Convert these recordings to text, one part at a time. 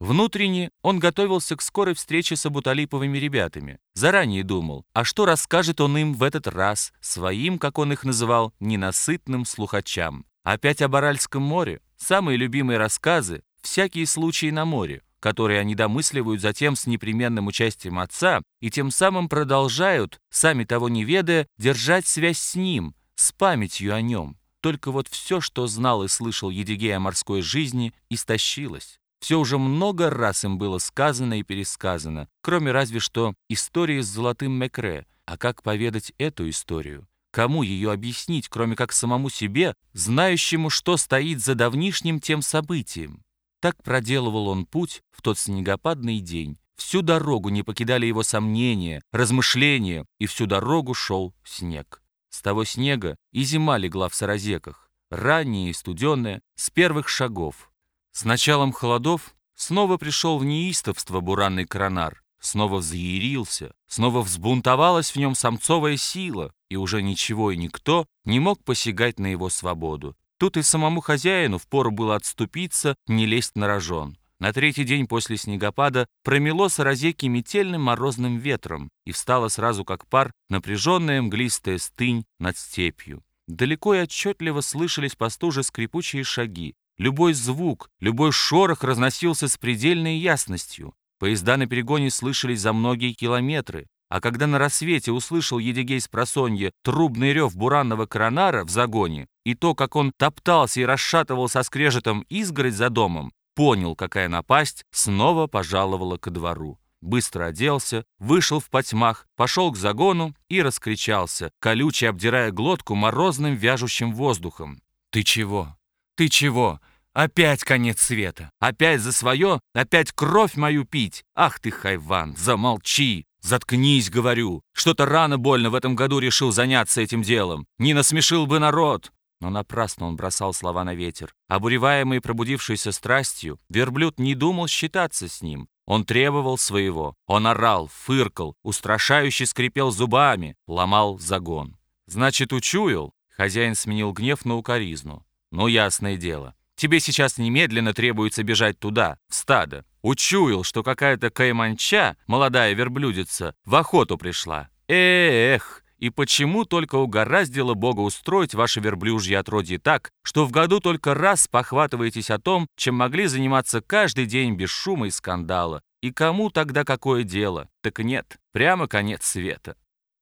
Внутренне он готовился к скорой встрече с Абуталиповыми ребятами. Заранее думал, а что расскажет он им в этот раз, своим, как он их называл, ненасытным слухачам. Опять о Баральском море, самые любимые рассказы, всякие случаи на море, которые они домысливают затем с непременным участием отца и тем самым продолжают, сами того не ведая, держать связь с ним, с памятью о нем. Только вот все, что знал и слышал Едигей о морской жизни, истощилось. Все уже много раз им было сказано и пересказано, кроме разве что истории с золотым Мекре. А как поведать эту историю? Кому ее объяснить, кроме как самому себе, знающему, что стоит за давнишним тем событием? Так проделывал он путь в тот снегопадный день. Всю дорогу не покидали его сомнения, размышления, и всю дорогу шел снег. С того снега и зима легла в Саразеках, ранняя и студеная, с первых шагов. С началом холодов снова пришел в неистовство буранный коронар, снова взъярился, снова взбунтовалась в нем самцовая сила, и уже ничего и никто не мог посягать на его свободу. Тут и самому хозяину впору было отступиться, не лезть на рожон. На третий день после снегопада промело саразеки метельным морозным ветром и встала сразу как пар напряженная мглистая стынь над степью. Далеко и отчетливо слышались по стуже скрипучие шаги. Любой звук, любой шорох разносился с предельной ясностью. Поезда на перегоне слышались за многие километры. А когда на рассвете услышал Едигей с просонья трубный рев буранного коронара в загоне и то, как он топтался и расшатывал со скрежетом изгородь за домом, понял, какая напасть снова пожаловала ко двору. Быстро оделся, вышел в потьмах, пошел к загону и раскричался, колюче обдирая глотку морозным вяжущим воздухом. «Ты чего? Ты чего? Опять конец света! Опять за свое? Опять кровь мою пить? Ах ты, хайван, замолчи! «Заткнись, говорю! Что-то рано больно в этом году решил заняться этим делом. Не насмешил бы народ!» Но напрасно он бросал слова на ветер. Обуреваемый пробудившейся страстью, верблюд не думал считаться с ним. Он требовал своего. Он орал, фыркал, устрашающе скрипел зубами, ломал загон. «Значит, учуял?» Хозяин сменил гнев на укоризну. «Ну, ясное дело. Тебе сейчас немедленно требуется бежать туда, в стадо. Учуял, что какая-то кайманча, молодая верблюдица, в охоту пришла. Эх, и почему только угораздило Бога устроить ваше верблюжье отродье так, что в году только раз похватываетесь о том, чем могли заниматься каждый день без шума и скандала? И кому тогда какое дело? Так нет, прямо конец света.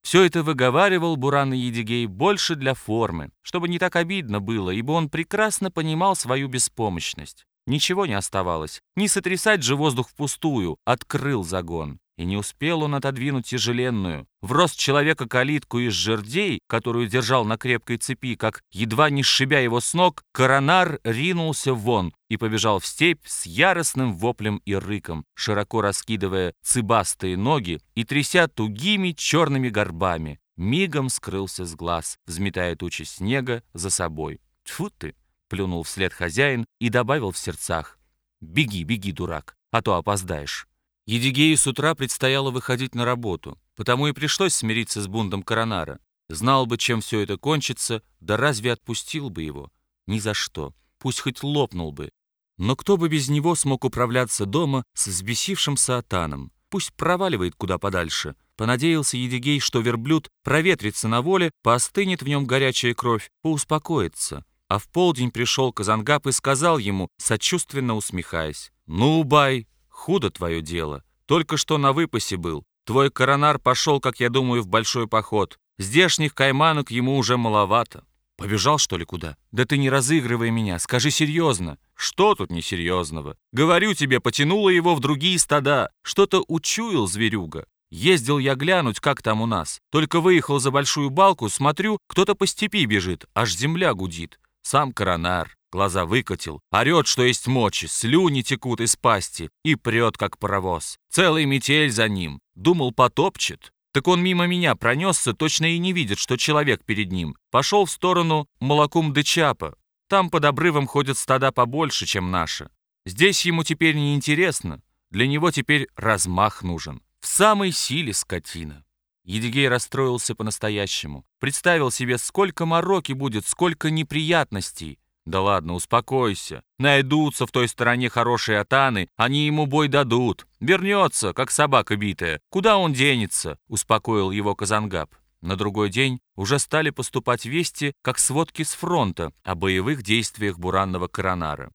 Все это выговаривал Буран и Едигей больше для формы, чтобы не так обидно было, ибо он прекрасно понимал свою беспомощность. Ничего не оставалось, не сотрясать же воздух впустую, открыл загон. И не успел он отодвинуть тяжеленную, в рост человека калитку из жердей, которую держал на крепкой цепи, как, едва не сшибя его с ног, коронар ринулся вон и побежал в степь с яростным воплем и рыком, широко раскидывая цыбастые ноги и тряся тугими черными горбами. Мигом скрылся с глаз, взметая тучи снега за собой. Тьфу ты! плюнул вслед хозяин и добавил в сердцах. «Беги, беги, дурак, а то опоздаешь». Едигею с утра предстояло выходить на работу, потому и пришлось смириться с бунтом Коронара. Знал бы, чем все это кончится, да разве отпустил бы его? Ни за что. Пусть хоть лопнул бы. Но кто бы без него смог управляться дома с взбесившимся атаном? Пусть проваливает куда подальше. Понадеялся Едигей, что верблюд проветрится на воле, поостынет в нем горячая кровь, поуспокоится. А в полдень пришел Казангап и сказал ему, сочувственно усмехаясь, «Ну, Бай, Худо твое дело. Только что на выпасе был. Твой коронар пошел, как я думаю, в большой поход. Здешних кайманок ему уже маловато. Побежал, что ли, куда? Да ты не разыгрывай меня, скажи серьезно. Что тут несерьезного? Говорю тебе, потянуло его в другие стада. Что-то учуял зверюга. Ездил я глянуть, как там у нас. Только выехал за большую балку, смотрю, кто-то по степи бежит, аж земля гудит. Сам коронар. Глаза выкатил, орет, что есть мочи, слюни текут из пасти и прет, как паровоз. Целый метель за ним. Думал, потопчет. Так он мимо меня пронесся, точно и не видит, что человек перед ним. Пошел в сторону молокум де. Там под обрывом ходят стада побольше, чем наши. Здесь ему теперь не интересно. Для него теперь размах нужен. В самой силе скотина. Едигей расстроился по-настоящему. Представил себе, сколько мороки будет, сколько неприятностей. «Да ладно, успокойся. Найдутся в той стороне хорошие атаны, они ему бой дадут. Вернется, как собака битая. Куда он денется?» — успокоил его Казангаб. На другой день уже стали поступать вести, как сводки с фронта о боевых действиях буранного коронара.